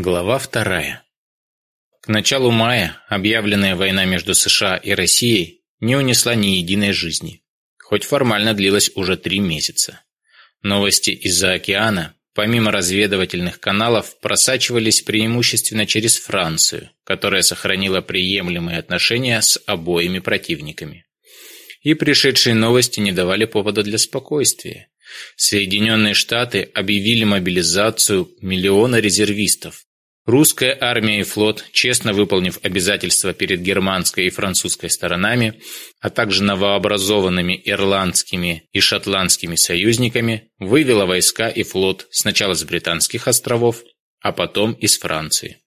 Глава вторая. К началу мая объявленная война между США и Россией не унесла ни единой жизни, хоть формально длилась уже три месяца. Новости из-за океана, помимо разведывательных каналов, просачивались преимущественно через Францию, которая сохранила приемлемые отношения с обоими противниками. И пришедшие новости не давали повода для спокойствия. Соединенные Штаты объявили мобилизацию миллиона резервистов, Русская армия и флот, честно выполнив обязательства перед германской и французской сторонами, а также новообразованными ирландскими и шотландскими союзниками, вывела войска и флот сначала с Британских островов, а потом из Франции.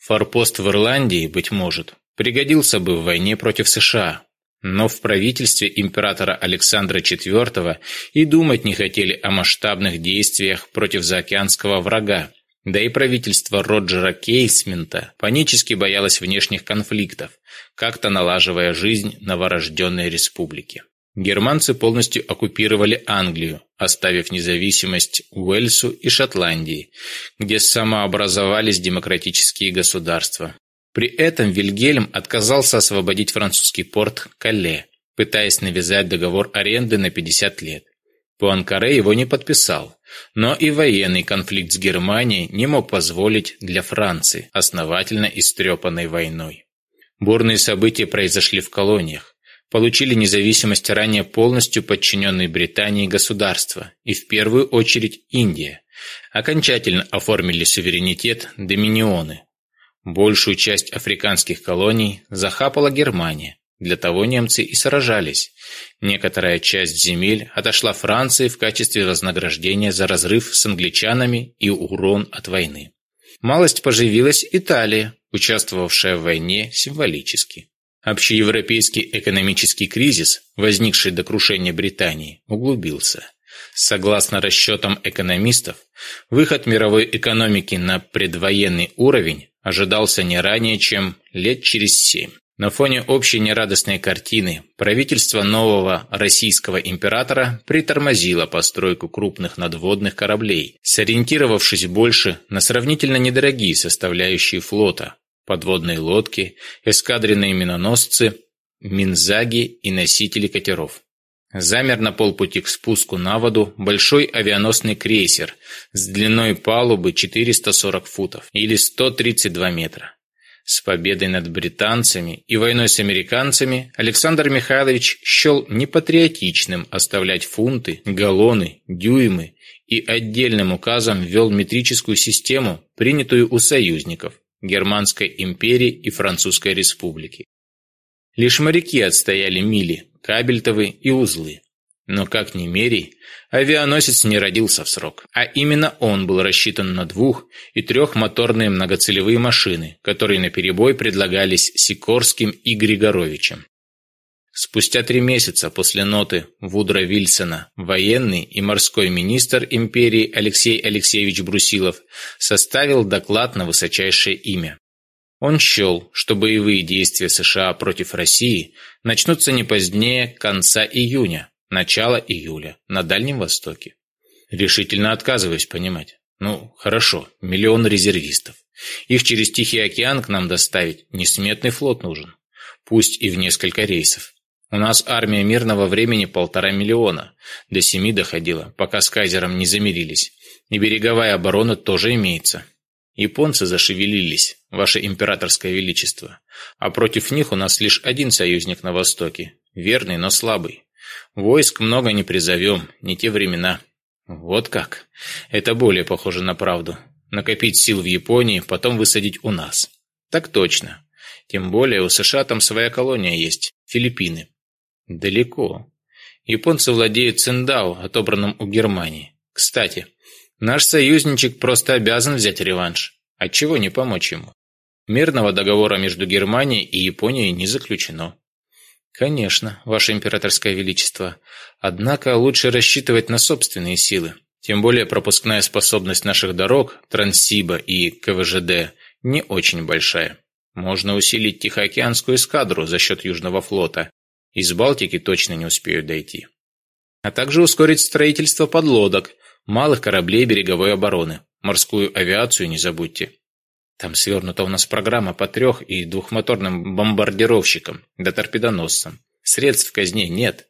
Форпост в Ирландии, быть может, пригодился бы в войне против США, но в правительстве императора Александра IV и думать не хотели о масштабных действиях против заокеанского врага, да и правительство Роджера Кейсмента панически боялось внешних конфликтов, как-то налаживая жизнь новорожденной республики. Германцы полностью оккупировали Англию, оставив независимость Уэльсу и Шотландии, где самообразовались демократические государства. При этом Вильгельм отказался освободить французский порт Кале, пытаясь навязать договор аренды на 50 лет. Пуанкаре его не подписал, но и военный конфликт с Германией не мог позволить для Франции, основательно истрепанной войной. Бурные события произошли в колониях. Получили независимость ранее полностью подчиненные Британии государства, и в первую очередь Индия. Окончательно оформили суверенитет доминионы. Большую часть африканских колоний захапала Германия, для того немцы и сражались. Некоторая часть земель отошла Франции в качестве вознаграждения за разрыв с англичанами и урон от войны. Малость поживилась Италия, участвовавшая в войне символически. Общеевропейский экономический кризис, возникший до крушения Британии, углубился. Согласно расчетам экономистов, выход мировой экономики на предвоенный уровень ожидался не ранее, чем лет через семь. На фоне общей нерадостной картины правительство нового российского императора притормозило постройку крупных надводных кораблей, сориентировавшись больше на сравнительно недорогие составляющие флота – подводные лодки, эскадренные миноносцы, минзаги и носители катеров. Замер на полпути к спуску на воду большой авианосный крейсер с длиной палубы 440 футов или 132 метра. С победой над британцами и войной с американцами Александр Михайлович счел непатриотичным оставлять фунты, галлоны, дюймы и отдельным указом ввел метрическую систему, принятую у союзников Германской империи и Французской республики. Лишь моряки отстояли мили, кабельтовы и узлы. Но как ни мерей, авианосец не родился в срок, а именно он был рассчитан на двух- и трехмоторные многоцелевые машины, которые наперебой предлагались Сикорским и Григоровичем. Спустя три месяца после ноты Вудра Вильсона военный и морской министр империи Алексей Алексеевич Брусилов составил доклад на высочайшее имя. Он счел, что боевые действия США против России начнутся не позднее конца июня, Начало июля, на Дальнем Востоке. Решительно отказываюсь понимать. Ну, хорошо, миллион резервистов. Их через Тихий океан к нам доставить несметный флот нужен. Пусть и в несколько рейсов. У нас армия мирного времени полтора миллиона. До семи доходила, пока с кайзером не замирились. И береговая оборона тоже имеется. Японцы зашевелились, ваше императорское величество. А против них у нас лишь один союзник на востоке. Верный, но слабый. Войск много не призовем, не те времена. Вот как. Это более похоже на правду. Накопить сил в Японии, потом высадить у нас. Так точно. Тем более у США там своя колония есть, Филиппины. Далеко. Японцы владеют Циндао, отобранным у Германии. Кстати, наш союзничек просто обязан взять реванш. Отчего не помочь ему? Мирного договора между Германией и Японией не заключено. «Конечно, Ваше Императорское Величество. Однако лучше рассчитывать на собственные силы. Тем более пропускная способность наших дорог, Транссиба и КВЖД, не очень большая. Можно усилить Тихоокеанскую эскадру за счет Южного флота. Из Балтики точно не успеют дойти. А также ускорить строительство подлодок, малых кораблей береговой обороны. Морскую авиацию не забудьте. Там свернута у нас программа по трех- и двухмоторным бомбардировщикам да торпедоносцам. Средств казни нет.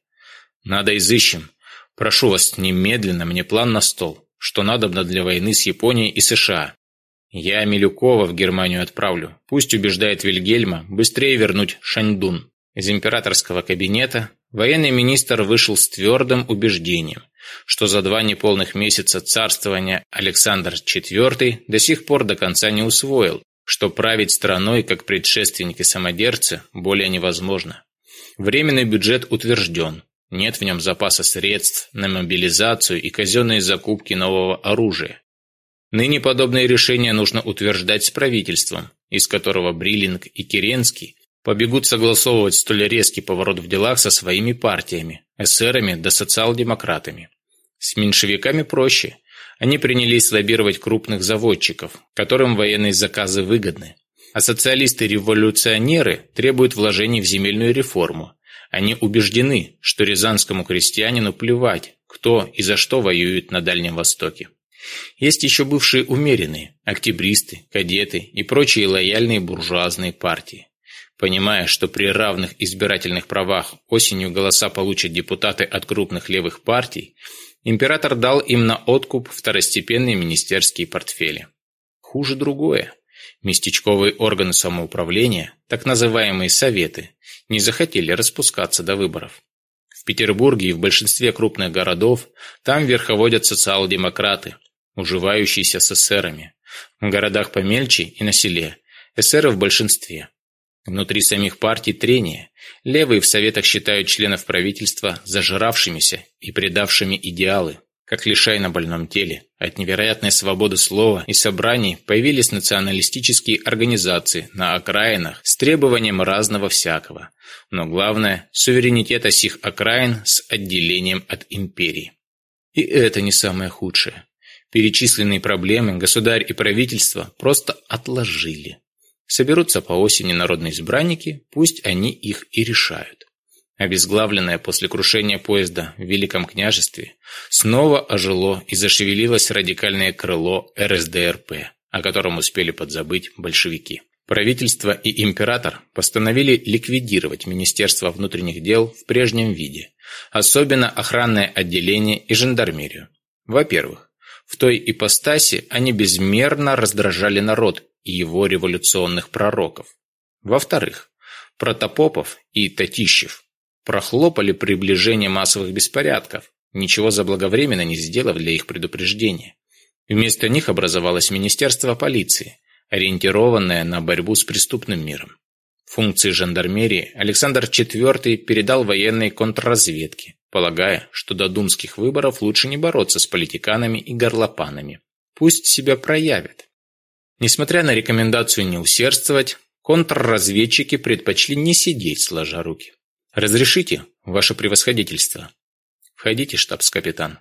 Надо изыщем. Прошу вас немедленно мне план на стол, что надобно для войны с Японией и США. Я Милюкова в Германию отправлю. Пусть убеждает Вильгельма быстрее вернуть Шаньдун. Из императорского кабинета Военный министр вышел с твердым убеждением, что за два неполных месяца царствования Александр IV до сих пор до конца не усвоил, что править страной, как предшественники самодерцы, более невозможно. Временный бюджет утвержден, нет в нем запаса средств на мобилизацию и казенные закупки нового оружия. Ныне подобные решения нужно утверждать с правительством, из которого Бриллинг и Керенский – побегут согласовывать столь резкий поворот в делах со своими партиями, эсерами да социал-демократами. С меньшевиками проще. Они принялись лоббировать крупных заводчиков, которым военные заказы выгодны. А социалисты-революционеры требуют вложений в земельную реформу. Они убеждены, что рязанскому крестьянину плевать, кто и за что воюет на Дальнем Востоке. Есть еще бывшие умеренные, октябристы, кадеты и прочие лояльные буржуазные партии понимая, что при равных избирательных правах осенью голоса получат депутаты от крупных левых партий, император дал им на откуп второстепенные министерские портфели. Хуже другое. Местечковые органы самоуправления, так называемые советы, не захотели распускаться до выборов. В Петербурге и в большинстве крупных городов там верховодят социал-демократы, уживающиеся с эсерами. В городах помельче и на селе эсеры в большинстве – Внутри самих партий трение. Левые в советах считают членов правительства зажравшимися и предавшими идеалы. Как лишай на больном теле. От невероятной свободы слова и собраний появились националистические организации на окраинах с требованием разного всякого. Но главное – суверенитета сих окраин с отделением от империи. И это не самое худшее. Перечисленные проблемы государь и правительство просто отложили. Соберутся по осени народные избранники, пусть они их и решают. Обезглавленное после крушения поезда в Великом княжестве снова ожило и зашевелилось радикальное крыло РСДРП, о котором успели подзабыть большевики. Правительство и император постановили ликвидировать Министерство внутренних дел в прежнем виде, особенно охранное отделение и жандармерию. Во-первых, в той ипостаси они безмерно раздражали народ и его революционных пророков. Во-вторых, Протопопов и Татищев прохлопали приближение массовых беспорядков, ничего заблаговременно не сделав для их предупреждения. Вместо них образовалось Министерство полиции, ориентированное на борьбу с преступным миром. Функции жандармерии Александр IV передал военной контрразведке, полагая, что до думских выборов лучше не бороться с политиканами и горлопанами. Пусть себя проявят. Несмотря на рекомендацию не усердствовать, контрразведчики предпочли не сидеть сложа руки. «Разрешите, ваше превосходительство?» «Входите, штабс-капитан.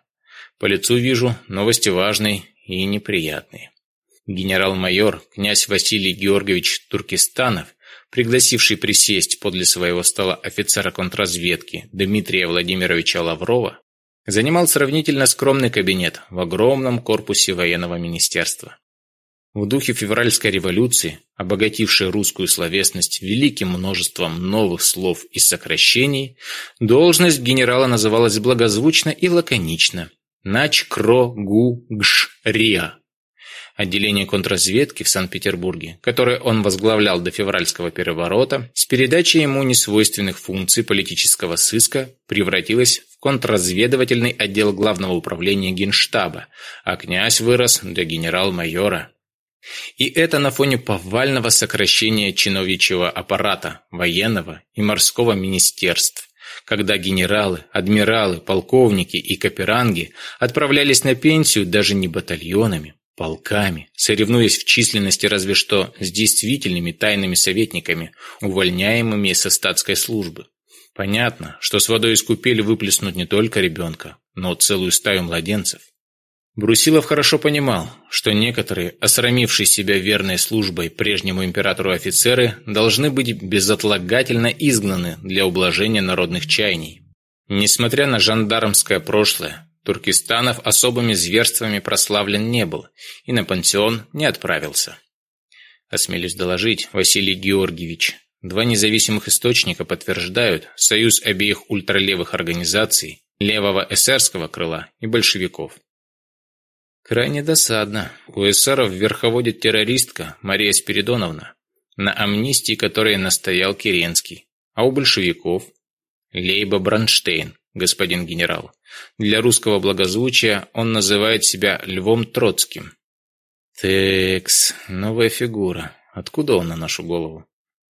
По лицу вижу, новости важные и неприятные». Генерал-майор князь Василий Георгиевич Туркестанов пригласивший присесть подле своего стола офицера контрразведки Дмитрия Владимировича Лаврова, занимал сравнительно скромный кабинет в огромном корпусе военного министерства. В духе февральской революции, обогатившей русскую словесность великим множеством новых слов и сокращений, должность генерала называлась благозвучно и лаконично – Начкро Гу Гш Риа отделения контрразведки в Санкт-Петербурге, которое он возглавлял до февральского переворота, с передачей ему несвойственных функций политического сыска превратилось в контрразведывательный отдел Главного управления Генштаба, а князь вырос до генерал-майора. И это на фоне повального сокращения чиновничьего аппарата, военного и морского министерств, когда генералы, адмиралы, полковники и каперанги отправлялись на пенсию даже не батальонами, полками, соревнуясь в численности разве что с действительными тайными советниками, увольняемыми со статской службы. Понятно, что с водой из купели выплеснут не только ребенка, но целую стаю младенцев. Брусилов хорошо понимал, что некоторые, осрамившие себя верной службой прежнему императору офицеры, должны быть безотлагательно изгнаны для ублажения народных чаяний. Несмотря на жандармское прошлое, Туркестанов особыми зверствами прославлен не был и на пансион не отправился. Осмелюсь доложить, Василий Георгиевич, два независимых источника подтверждают союз обеих ультралевых организаций, левого эсерского крыла и большевиков. Крайне досадно. У эсеров верховодит террористка Мария Спиридоновна, на амнистии которой настоял Керенский, а у большевиков – Лейба Бронштейн, господин генерал. Для русского благозвучия он называет себя Львом Троцким. Текс, новая фигура. Откуда он на нашу голову?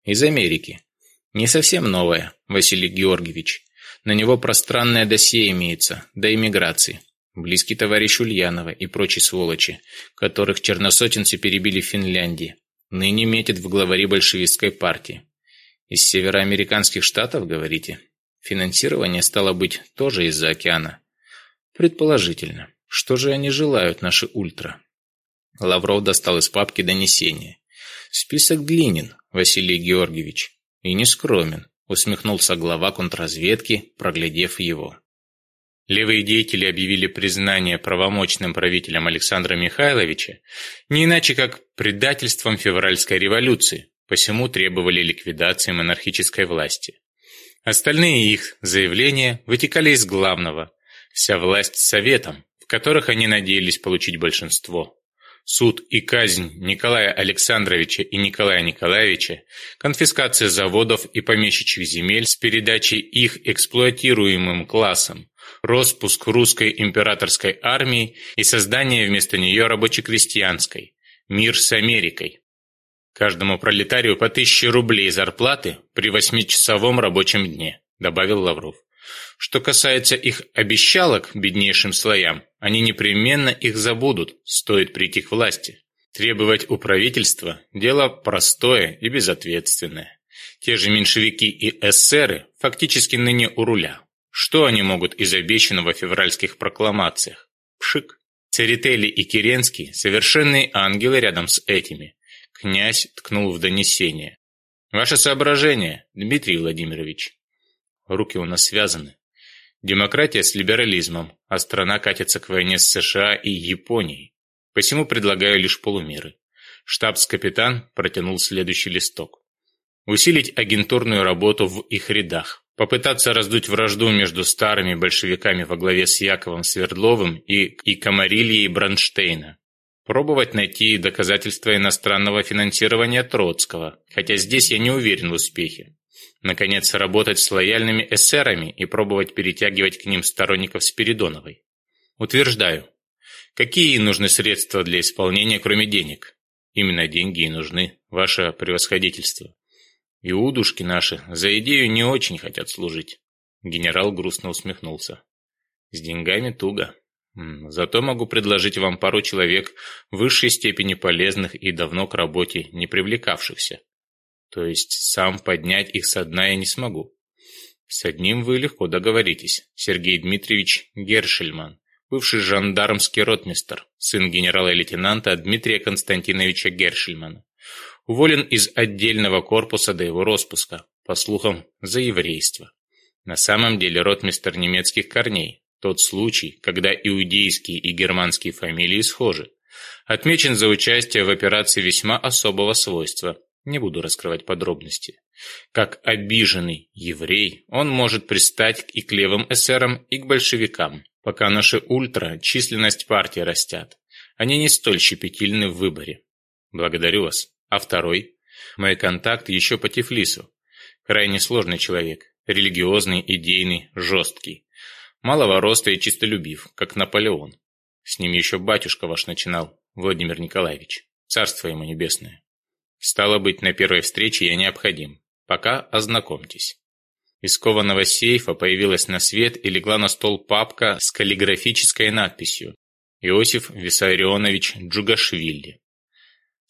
Из Америки. Не совсем новая, Василий Георгиевич. На него пространное досье имеется, до эмиграции. Близкий товарищ Ульянова и прочие сволочи, которых черносотенцы перебили в Финляндии. Ныне метят в главари большевистской партии. Из североамериканских штатов, говорите? Финансирование стало быть тоже из-за океана. Предположительно. Что же они желают, наши ультра? Лавров достал из папки донесение. Список длинен, Василий Георгиевич. И не скромен, усмехнулся глава контрразведки, проглядев его. Левые деятели объявили признание правомочным правителям Александра Михайловича не иначе как предательством февральской революции, посему требовали ликвидации монархической власти. Остальные их заявления вытекали из главного – вся власть советом, в которых они надеялись получить большинство. Суд и казнь Николая Александровича и Николая Николаевича, конфискация заводов и помещичьих земель с передачей их эксплуатируемым классам, роспуск русской императорской армии и создание вместо нее рабоче-крестьянской, мир с Америкой, Каждому пролетарию по тысяче рублей зарплаты при восьмичасовом рабочем дне, добавил Лавров. Что касается их обещалок беднейшим слоям, они непременно их забудут, стоит прийти к власти. Требовать у правительства – дело простое и безответственное. Те же меньшевики и эсеры фактически ныне у руля. Что они могут из обещанного в февральских прокламациях? Пшик. Церетели и Керенский – совершенные ангелы рядом с этими. Князь ткнул в донесение. «Ваше соображение, Дмитрий Владимирович». Руки у нас связаны. Демократия с либерализмом, а страна катится к войне с США и Японией. Посему предлагаю лишь полумеры. Штабс-капитан протянул следующий листок. Усилить агентурную работу в их рядах. Попытаться раздуть вражду между старыми большевиками во главе с Яковом Свердловым и, и Комарильей Бронштейна пробовать найти доказательства иностранного финансирования Троцкого, хотя здесь я не уверен в успехе. Наконец, работать с лояльными эсерами и пробовать перетягивать к ним сторонников Спиридоновой. Утверждаю. Какие нужны средства для исполнения, кроме денег? Именно деньги и нужны, ваше превосходительство. Иудушки наши за идею не очень хотят служить. Генерал грустно усмехнулся. С деньгами туго. Зато могу предложить вам пару человек в высшей степени полезных и давно к работе не привлекавшихся. То есть сам поднять их со дна я не смогу. С одним вы легко договоритесь. Сергей Дмитриевич Гершельман, бывший жандармский ротмистр, сын генерала-лейтенанта Дмитрия Константиновича Гершельмана. Уволен из отдельного корпуса до его распуска, по слухам, за еврейство. На самом деле ротмистр немецких корней, тот случай, когда иудейские и германские фамилии схожи. Отмечен за участие в операции весьма особого свойства. Не буду раскрывать подробности. Как обиженный еврей, он может пристать и к левым эсерам, и к большевикам, пока наши ультра численность партии растят. Они не столь щепетильны в выборе. Благодарю вас. А второй? Мой контакт еще по Тифлису. Крайне сложный человек. Религиозный, идейный, жесткий. Малого роста и чистолюбив, как Наполеон. С ним еще батюшка ваш начинал, Владимир Николаевич. Царство ему небесное. Стало быть, на первой встрече я необходим. Пока ознакомьтесь. Из кованого сейфа появилась на свет и легла на стол папка с каллиграфической надписью «Иосиф Виссарионович Джугашвили».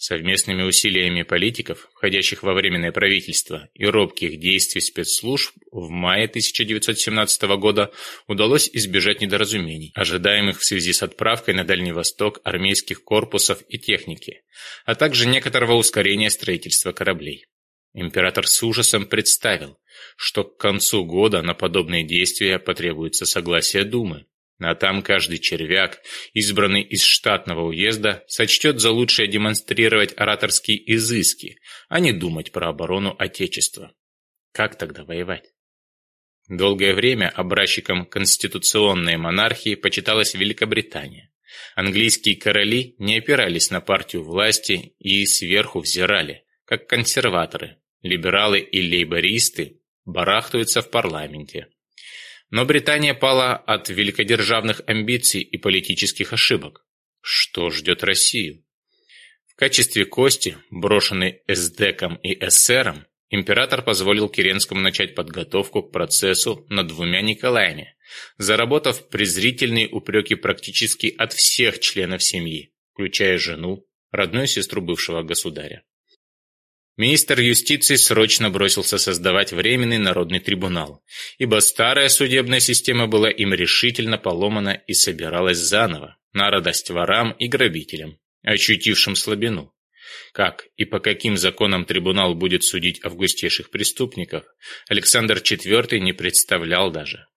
Совместными усилиями политиков, входящих во Временное правительство, и робких действий спецслужб в мае 1917 года удалось избежать недоразумений, ожидаемых в связи с отправкой на Дальний Восток армейских корпусов и техники, а также некоторого ускорения строительства кораблей. Император с ужасом представил, что к концу года на подобные действия потребуется согласие Думы, А там каждый червяк, избранный из штатного уезда, сочтет за лучшее демонстрировать ораторские изыски, а не думать про оборону Отечества. Как тогда воевать? Долгое время образчиком конституционной монархии почиталась Великобритания. Английские короли не опирались на партию власти и сверху взирали, как консерваторы, либералы и лейбористы барахтаются в парламенте. Но Британия пала от великодержавных амбиций и политических ошибок. Что ждет Россию? В качестве кости, брошенной СДКом и эсером, император позволил Керенскому начать подготовку к процессу над двумя Николаями, заработав презрительные упреки практически от всех членов семьи, включая жену, родную сестру бывшего государя. Министр юстиции срочно бросился создавать Временный народный трибунал, ибо старая судебная система была им решительно поломана и собиралась заново, на радость ворам и грабителям, очутившим слабину. Как и по каким законам трибунал будет судить августейших преступников, Александр IV не представлял даже.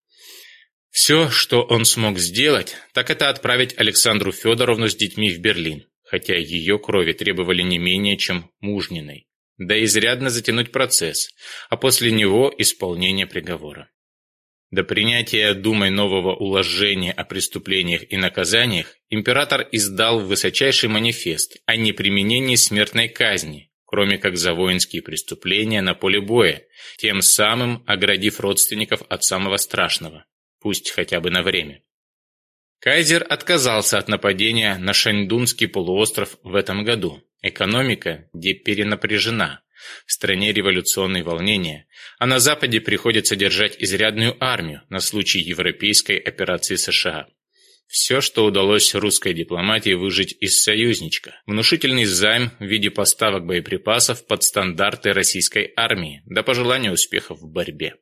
Все, что он смог сделать, так это отправить Александру Федоровну с детьми в Берлин, хотя ее крови требовали не менее, чем мужниной да и изрядно затянуть процесс, а после него исполнение приговора. До принятия Думой нового уложения о преступлениях и наказаниях император издал высочайший манифест о неприменении смертной казни, кроме как за воинские преступления на поле боя, тем самым оградив родственников от самого страшного, пусть хотя бы на время. Кайзер отказался от нападения на Шаньдунский полуостров в этом году, Экономика деперенапряжена. В стране революционные волнения, а на Западе приходится держать изрядную армию на случай европейской операции США. Все, что удалось русской дипломатии выжить из союзничка. Внушительный займ в виде поставок боеприпасов под стандарты российской армии, да пожелание успехов в борьбе.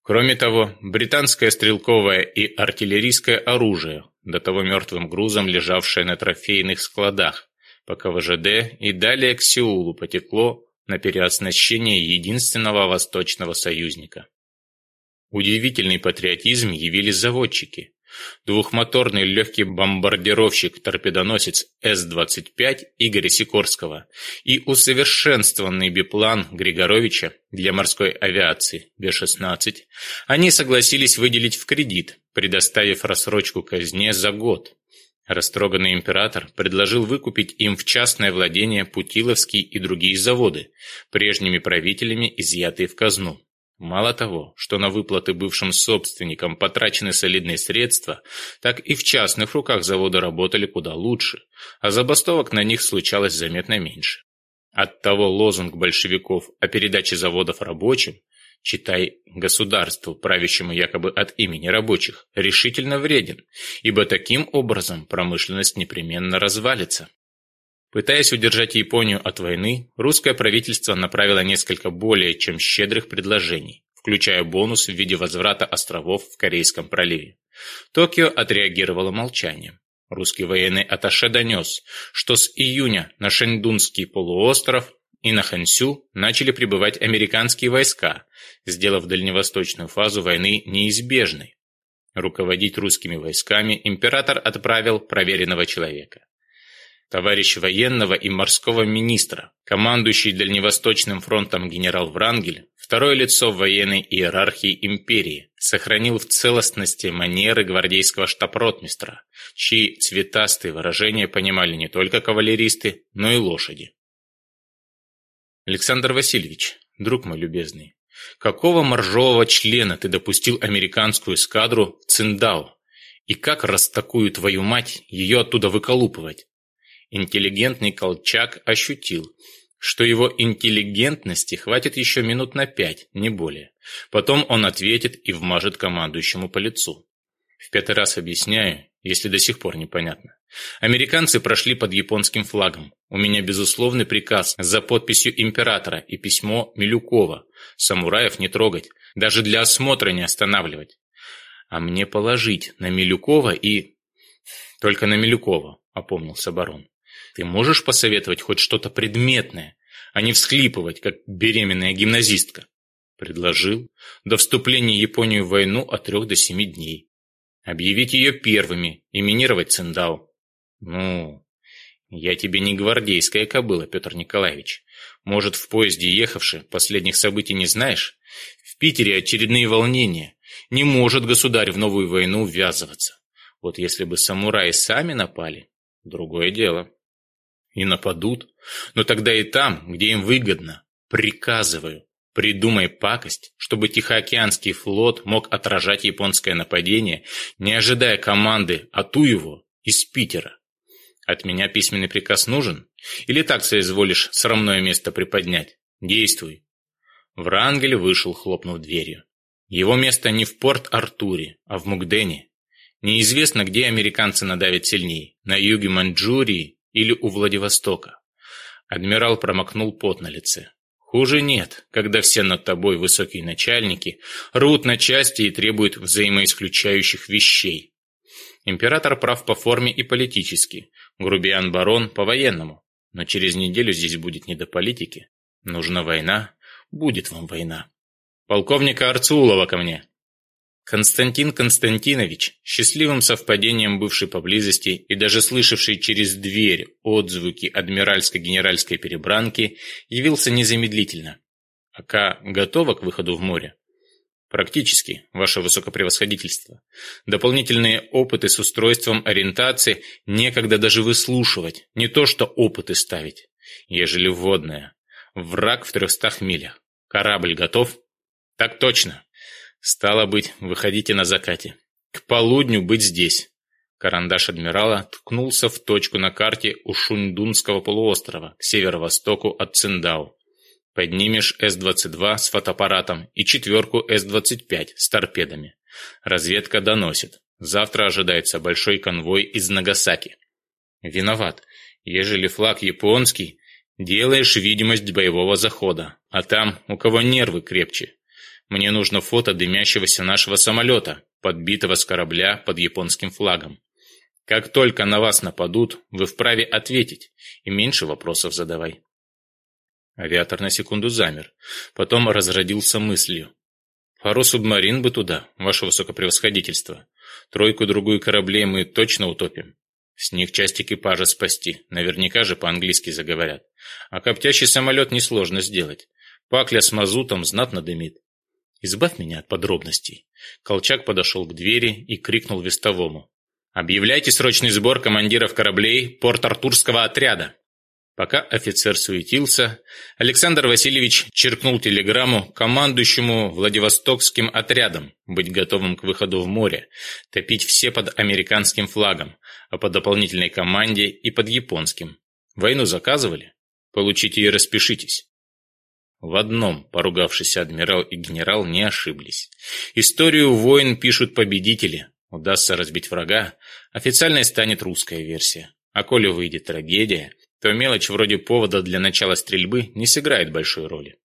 Кроме того, британское стрелковое и артиллерийское оружие, до того мертвым грузом лежавшее на трофейных складах, пока ВЖД и далее к Сеулу потекло на переоснащение единственного восточного союзника. Удивительный патриотизм явили заводчики. Двухмоторный легкий бомбардировщик-торпедоносец С-25 Игоря Сикорского и усовершенствованный биплан Григоровича для морской авиации Б-16 они согласились выделить в кредит, предоставив рассрочку казне за год, Растроганный император предложил выкупить им в частное владение Путиловский и другие заводы, прежними правителями изъятые в казну. Мало того, что на выплаты бывшим собственникам потрачены солидные средства, так и в частных руках заводы работали куда лучше, а забастовок на них случалось заметно меньше. Оттого лозунг большевиков о передаче заводов рабочим читай государству, правящему якобы от имени рабочих, решительно вреден, ибо таким образом промышленность непременно развалится. Пытаясь удержать Японию от войны, русское правительство направило несколько более чем щедрых предложений, включая бонус в виде возврата островов в Корейском проливе. Токио отреагировало молчанием. Русский военный аташе донес, что с июня на Шэньдунский полуостров и на Хансю начали прибывать американские войска, сделав дальневосточную фазу войны неизбежной. Руководить русскими войсками император отправил проверенного человека. Товарищ военного и морского министра, командующий Дальневосточным фронтом генерал Врангель, второе лицо военной иерархии империи, сохранил в целостности манеры гвардейского штаб-ротмистра, чьи цветастые выражения понимали не только кавалеристы, но и лошади. Александр Васильевич, друг мой любезный, какого моржового члена ты допустил американскую эскадру в Циндао? И как раз такую твою мать ее оттуда выколупывать? Интеллигентный Колчак ощутил, что его интеллигентности хватит еще минут на пять, не более. Потом он ответит и вмажет командующему по лицу. В пятый раз объясняю, если до сих пор непонятно. Американцы прошли под японским флагом. У меня безусловный приказ за подписью императора и письмо Милюкова. Самураев не трогать, даже для осмотра не останавливать. А мне положить на Милюкова и... Только на Милюкова, опомнился барон. Ты можешь посоветовать хоть что-то предметное, а не всхлипывать, как беременная гимназистка? Предложил. До вступления Японии в войну от трех до семи дней. Объявить ее первыми и минировать Циндау. Ну, я тебе не гвардейская кобыла, Петр Николаевич. Может, в поезде ехавши, последних событий не знаешь? В Питере очередные волнения. Не может государь в новую войну ввязываться. Вот если бы самураи сами напали, другое дело. И нападут. Но тогда и там, где им выгодно. Приказываю. Придумай пакость, чтобы Тихоокеанский флот мог отражать японское нападение, не ожидая команды «Ату его» из Питера. От меня письменный приказ нужен? Или так соизволишь срамное место приподнять? Действуй. Врангель вышел, хлопнув дверью. Его место не в Порт-Артуре, а в Мукдене. Неизвестно, где американцы надавят сильней, на юге Маньчжурии или у Владивостока. Адмирал промокнул пот на лице. Хуже нет, когда все над тобой высокие начальники рвут на части и требуют взаимоисключающих вещей. Император прав по форме и политически, грубиан барон по-военному. Но через неделю здесь будет не до политики. Нужна война, будет вам война. Полковника Арцулова ко мне. Константин Константинович, счастливым совпадением бывший поблизости и даже слышавший через дверь отзвуки адмиральско-генеральской перебранки, явился незамедлительно. АК готова к выходу в море? Практически, ваше высокопревосходительство. Дополнительные опыты с устройством ориентации некогда даже выслушивать, не то что опыты ставить. Ежели вводное. Враг в трехстах милях. Корабль готов? Так точно. Стало быть, выходите на закате. К полудню быть здесь. Карандаш адмирала ткнулся в точку на карте у Шуньдунского полуострова, к северо-востоку от Циндау. Поднимешь С-22 с фотоаппаратом и четверку С-25 с торпедами. Разведка доносит. Завтра ожидается большой конвой из Нагасаки. Виноват. Ежели флаг японский, делаешь видимость боевого захода. А там у кого нервы крепче, мне нужно фото дымящегося нашего самолета, подбитого с корабля под японским флагом. Как только на вас нападут, вы вправе ответить, и меньше вопросов задавай. Авиатор на секунду замер, потом разродился мыслью. Пару субмарин бы туда, ваше высокопревосходительство. Тройку-другую кораблей мы точно утопим. С них часть экипажа спасти, наверняка же по-английски заговорят. А коптящий самолет несложно сделать. Пакля с мазутом знатно дымит. Избавь меня от подробностей. Колчак подошел к двери и крикнул вестовому. «Объявляйте срочный сбор командиров кораблей Порт-Артурского отряда!» Пока офицер суетился, Александр Васильевич черкнул телеграмму командующему Владивостокским отрядом быть готовым к выходу в море, топить все под американским флагом, а по дополнительной команде и под японским. Войну заказывали? Получите и распишитесь. В одном, поругавшись адмирал и генерал, не ошиблись. Историю войн пишут победители. Удастся разбить врага, официальной станет русская версия. А коли выйдет трагедия, то мелочь вроде повода для начала стрельбы не сыграет большой роли.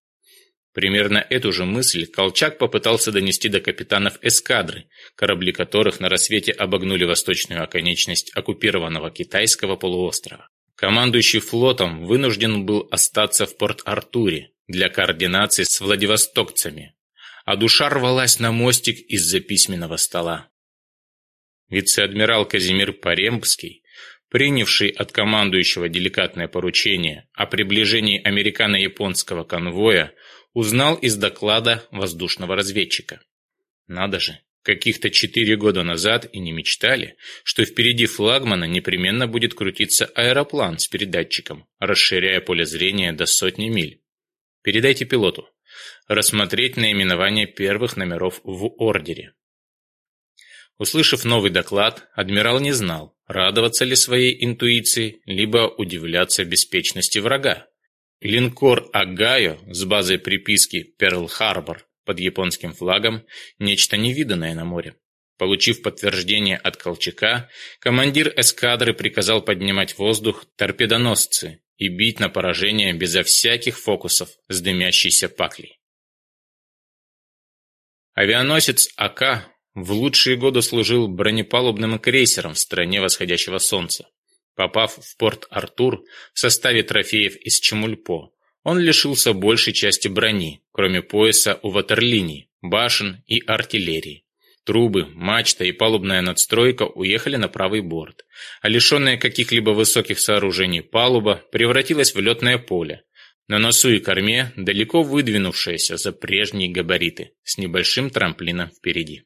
Примерно эту же мысль Колчак попытался донести до капитанов эскадры, корабли которых на рассвете обогнули восточную оконечность оккупированного китайского полуострова. Командующий флотом вынужден был остаться в Порт-Артуре, для координации с владивостокцами, а душа рвалась на мостик из-за письменного стола. Вице-адмирал Казимир Парембский, принявший от командующего деликатное поручение о приближении американо-японского конвоя, узнал из доклада воздушного разведчика. Надо же, каких-то четыре года назад и не мечтали, что впереди флагмана непременно будет крутиться аэроплан с передатчиком, расширяя поле зрения до сотни миль. Передайте пилоту. Рассмотреть наименование первых номеров в ордере. Услышав новый доклад, адмирал не знал, радоваться ли своей интуиции, либо удивляться беспечности врага. Линкор «Огайо» с базой приписки «Перл-Харбор» под японским флагом – нечто невиданное на море. Получив подтверждение от Колчака, командир эскадры приказал поднимать в воздух торпедоносцы и бить на поражение безо всяких фокусов с дымящейся паклей. Авианосец АК в лучшие годы служил бронепалубным крейсером в стране восходящего солнца. Попав в порт Артур в составе трофеев из Чемульпо, он лишился большей части брони, кроме пояса у ватерлинии, башен и артиллерии. Трубы, мачта и палубная надстройка уехали на правый борт, а лишенная каких-либо высоких сооружений палуба превратилась в летное поле, на носу и корме далеко выдвинувшаяся за прежние габариты, с небольшим трамплином впереди.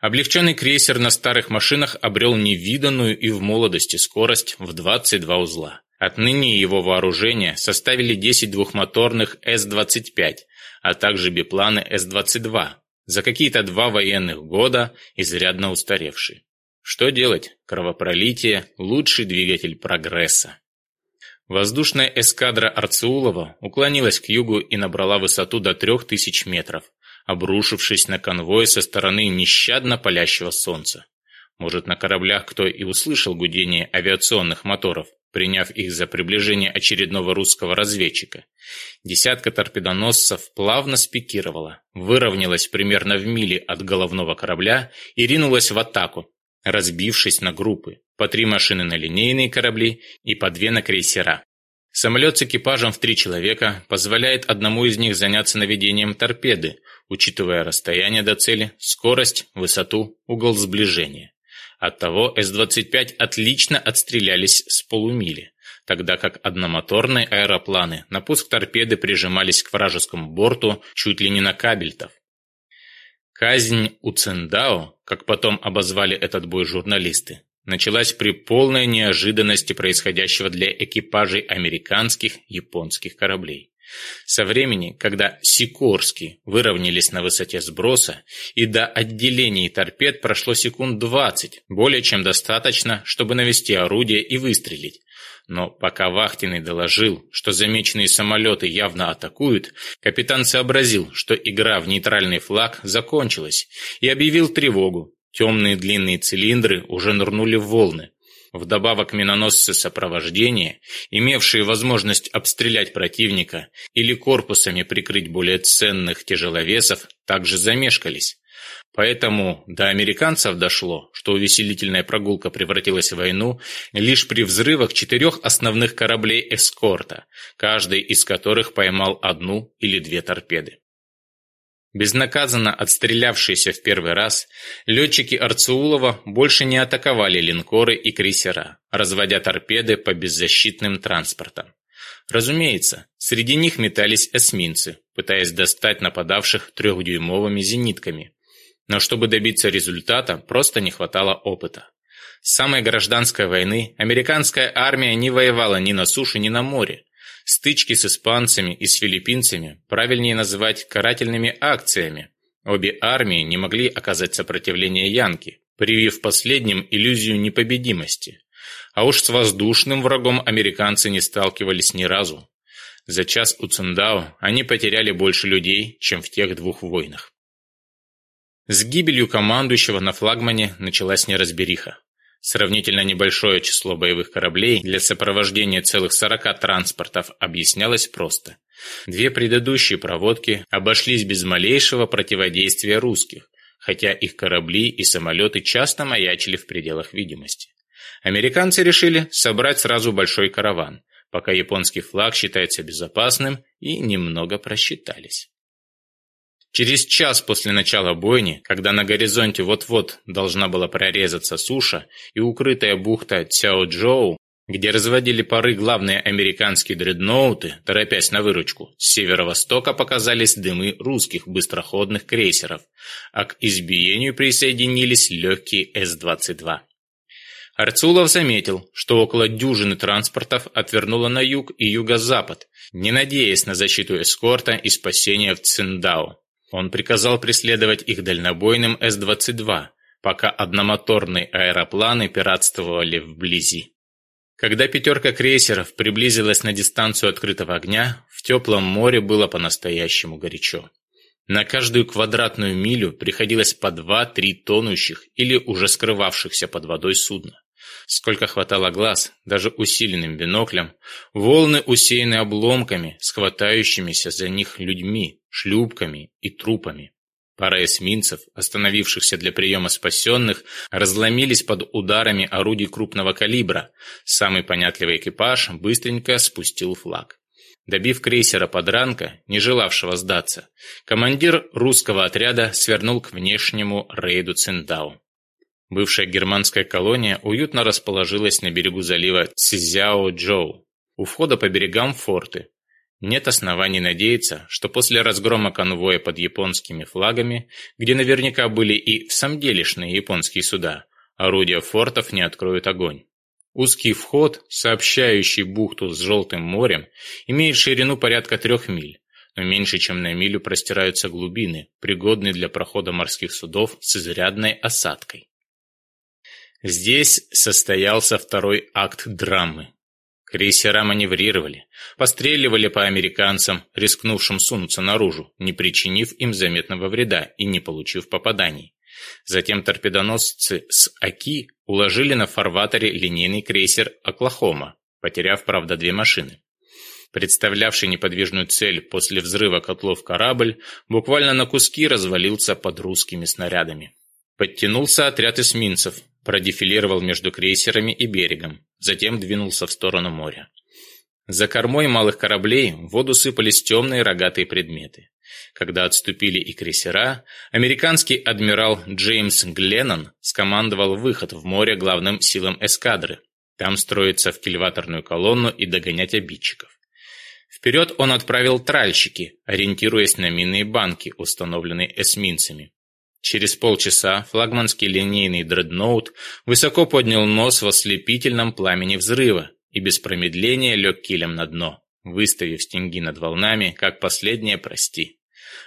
Облегченный крейсер на старых машинах обрел невиданную и в молодости скорость в 22 узла. Отныне его вооружение составили 10 двухмоторных С-25, а также бипланы С-22, за какие-то два военных года изрядно устаревший. Что делать? Кровопролитие – лучший двигатель прогресса. Воздушная эскадра Арцеулова уклонилась к югу и набрала высоту до 3000 метров, обрушившись на конвой со стороны нещадно палящего солнца. Может, на кораблях кто и услышал гудение авиационных моторов, приняв их за приближение очередного русского разведчика. Десятка торпедоносцев плавно спикировала, выровнялась примерно в миле от головного корабля и ринулась в атаку, разбившись на группы, по три машины на линейные корабли и по две на крейсера. Самолет с экипажем в три человека позволяет одному из них заняться наведением торпеды, учитывая расстояние до цели, скорость, высоту, угол сближения. Оттого С-25 отлично отстрелялись с полумили, тогда как одномоторные аэропланы на пуск торпеды прижимались к вражескому борту чуть ли не на кабельтов. Казнь у Циндао, как потом обозвали этот бой журналисты, началась при полной неожиданности происходящего для экипажей американских, японских кораблей. Со времени, когда Сикорски выровнялись на высоте сброса, и до отделений торпед прошло секунд 20, более чем достаточно, чтобы навести орудие и выстрелить. Но пока Вахтиный доложил, что замеченные самолеты явно атакуют, капитан сообразил, что игра в нейтральный флаг закончилась, и объявил тревогу, Темные длинные цилиндры уже нырнули в волны. Вдобавок миноносцы сопровождения, имевшие возможность обстрелять противника или корпусами прикрыть более ценных тяжеловесов, также замешкались. Поэтому до американцев дошло, что увеселительная прогулка превратилась в войну лишь при взрывах четырех основных кораблей эскорта, каждый из которых поймал одну или две торпеды. Безнаказанно отстрелявшиеся в первый раз, летчики Арцеулова больше не атаковали линкоры и крейсера, разводя торпеды по беззащитным транспортам. Разумеется, среди них метались эсминцы, пытаясь достать нападавших трехдюймовыми зенитками. Но чтобы добиться результата, просто не хватало опыта. С самой гражданской войны американская армия не воевала ни на суше, ни на море, Стычки с испанцами и с филиппинцами правильнее называть карательными акциями. Обе армии не могли оказать сопротивление Янке, привив последним иллюзию непобедимости. А уж с воздушным врагом американцы не сталкивались ни разу. За час у Цундао они потеряли больше людей, чем в тех двух войнах. С гибелью командующего на флагмане началась неразбериха. Сравнительно небольшое число боевых кораблей для сопровождения целых 40 транспортов объяснялось просто. Две предыдущие проводки обошлись без малейшего противодействия русских, хотя их корабли и самолеты часто маячили в пределах видимости. Американцы решили собрать сразу большой караван, пока японский флаг считается безопасным, и немного просчитались. Через час после начала бойни, когда на горизонте вот-вот должна была прорезаться суша и укрытая бухта Цяо-Джоу, где разводили пары главные американские дредноуты, торопясь на выручку, с северо-востока показались дымы русских быстроходных крейсеров, а к избиению присоединились легкие С-22. Арцулов заметил, что около дюжины транспортов отвернуло на юг и юго-запад, не надеясь на защиту эскорта и спасение в Циндао. Он приказал преследовать их дальнобойным С-22, пока одномоторные аэропланы пиратствовали вблизи. Когда пятерка крейсеров приблизилась на дистанцию открытого огня, в теплом море было по-настоящему горячо. На каждую квадратную милю приходилось по 2-3 тонущих или уже скрывавшихся под водой судна. Сколько хватало глаз, даже усиленным биноклем, волны усеяны обломками, схватающимися за них людьми, шлюпками и трупами. Пара эсминцев, остановившихся для приема спасенных, разломились под ударами орудий крупного калибра. Самый понятливый экипаж быстренько спустил флаг. Добив крейсера подранка, не желавшего сдаться, командир русского отряда свернул к внешнему рейду Циндау. Бывшая германская колония уютно расположилась на берегу залива Цзяо-Джоу. У входа по берегам форты. Нет оснований надеяться, что после разгрома конвоя под японскими флагами, где наверняка были и в самом делешные японские суда, орудия фортов не откроют огонь. Узкий вход, сообщающий бухту с Желтым морем, имеет ширину порядка трех миль, но меньше чем на милю простираются глубины, пригодные для прохода морских судов с изрядной осадкой. Здесь состоялся второй акт драмы. Крейсера маневрировали, постреливали по американцам, рискнувшим сунуться наружу, не причинив им заметного вреда и не получив попаданий. Затем торпедоносцы с Аки уложили на фарватере линейный крейсер «Оклахома», потеряв, правда, две машины. Представлявший неподвижную цель после взрыва котлов корабль буквально на куски развалился под русскими снарядами. Подтянулся отряд эсминцев, продефилировал между крейсерами и берегом, затем двинулся в сторону моря. За кормой малых кораблей в воду сыпались темные рогатые предметы. Когда отступили и крейсера, американский адмирал Джеймс Гленнон скомандовал выход в море главным силам эскадры. Там строиться в кильваторную колонну и догонять обидчиков. Вперед он отправил тральщики, ориентируясь на минные банки, установленные эсминцами. Через полчаса флагманский линейный дредноут высоко поднял нос в ослепительном пламени взрыва и без промедления лег килем на дно, выставив стенги над волнами, как последнее «прости».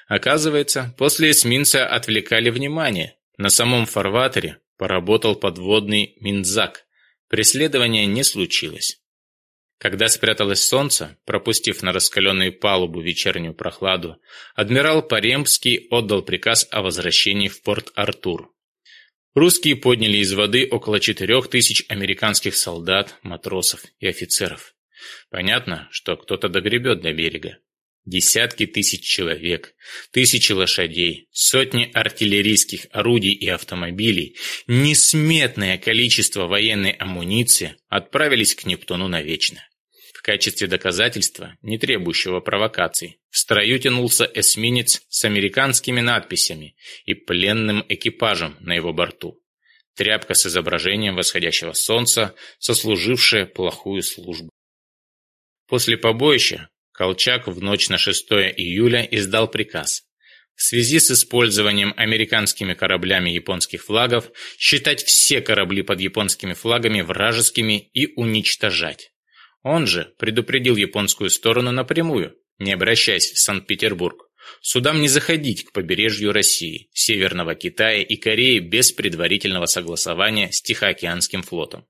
Оказывается, после эсминца отвлекали внимание. На самом фарватере поработал подводный «Минзак». преследования не случилось. Когда спряталось солнце, пропустив на раскаленную палубу вечернюю прохладу, адмирал Паремский отдал приказ о возвращении в порт Артур. Русские подняли из воды около четырех тысяч американских солдат, матросов и офицеров. Понятно, что кто-то догребет до берега. Десятки тысяч человек, тысячи лошадей, сотни артиллерийских орудий и автомобилей, несметное количество военной амуниции отправились к Нептуну навечно качестве доказательства, не требующего провокаций, в строю тянулся эсминец с американскими надписями и пленным экипажем на его борту. Тряпка с изображением восходящего солнца, сослужившая плохую службу. После побоища Колчак в ночь на 6 июля издал приказ в связи с использованием американскими кораблями японских флагов считать все корабли под японскими флагами вражескими и уничтожать. Он же предупредил японскую сторону напрямую, не обращаясь в Санкт-Петербург, судам не заходить к побережью России, Северного Китая и Кореи без предварительного согласования с Тихоокеанским флотом.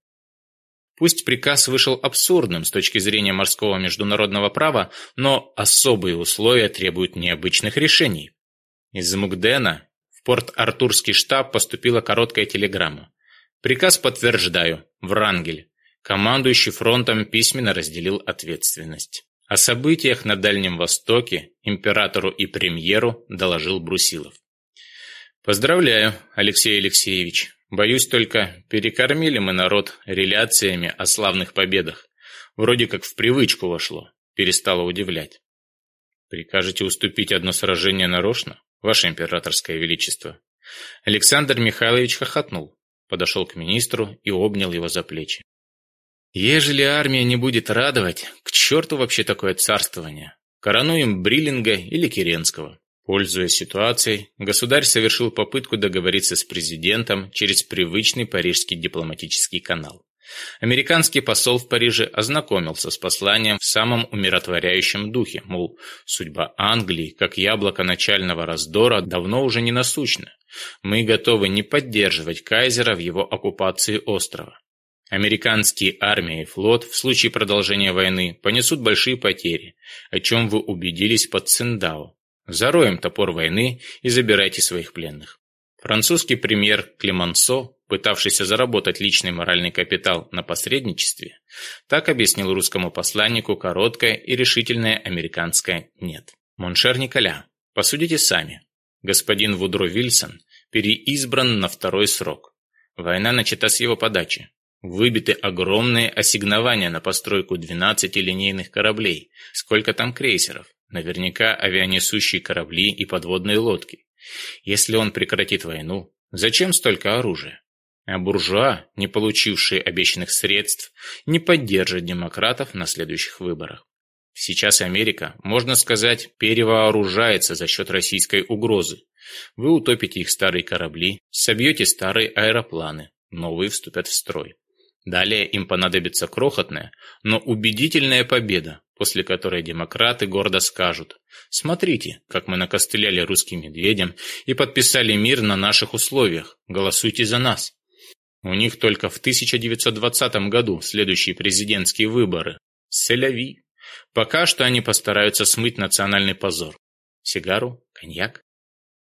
Пусть приказ вышел абсурдным с точки зрения морского международного права, но особые условия требуют необычных решений. Из Мукдена в порт Артурский штаб поступила короткая телеграмма. Приказ подтверждаю. Врангель командующий фронтом письменно разделил ответственность. О событиях на Дальнем Востоке императору и премьеру доложил Брусилов. «Поздравляю, Алексей Алексеевич. Боюсь только, перекормили мы народ реляциями о славных победах. Вроде как в привычку вошло, перестало удивлять. Прикажете уступить одно сражение нарочно, Ваше Императорское Величество?» Александр Михайлович хохотнул, подошел к министру и обнял его за плечи. Ежели армия не будет радовать, к черту вообще такое царствование. Коронуем Бриллинга или Керенского. Пользуясь ситуацией, государь совершил попытку договориться с президентом через привычный парижский дипломатический канал. Американский посол в Париже ознакомился с посланием в самом умиротворяющем духе, мол, судьба Англии, как яблоко начального раздора, давно уже не насущна. Мы готовы не поддерживать кайзера в его оккупации острова. Американские армии и флот в случае продолжения войны понесут большие потери, о чем вы убедились под Циндао. Зароем топор войны и забирайте своих пленных. Французский премьер Клемансо, пытавшийся заработать личный моральный капитал на посредничестве, так объяснил русскому посланнику короткое и решительное американское «нет». Mon cher Николя, посудите сами. Господин Вудро Вильсон переизбран на второй срок. Война начата с его подачи. Выбиты огромные ассигнования на постройку 12 линейных кораблей. Сколько там крейсеров? Наверняка авианесущие корабли и подводные лодки. Если он прекратит войну, зачем столько оружия? А буржуа, не получившие обещанных средств, не поддержат демократов на следующих выборах. Сейчас Америка, можно сказать, перевооружается за счет российской угрозы. Вы утопите их старые корабли, собьете старые аэропланы, новые вступят в строй. Далее им понадобится крохотная, но убедительная победа, после которой демократы гордо скажут «Смотрите, как мы накостыляли русским медведям и подписали мир на наших условиях, голосуйте за нас». У них только в 1920 году следующие президентские выборы. Селяви. Пока что они постараются смыть национальный позор. Сигару? Коньяк?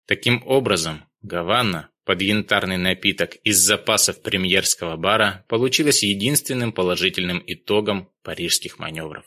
Таким образом, Гавана под янтарный напиток из запасов премьерского бара получилось единственным положительным итогом парижских маневров.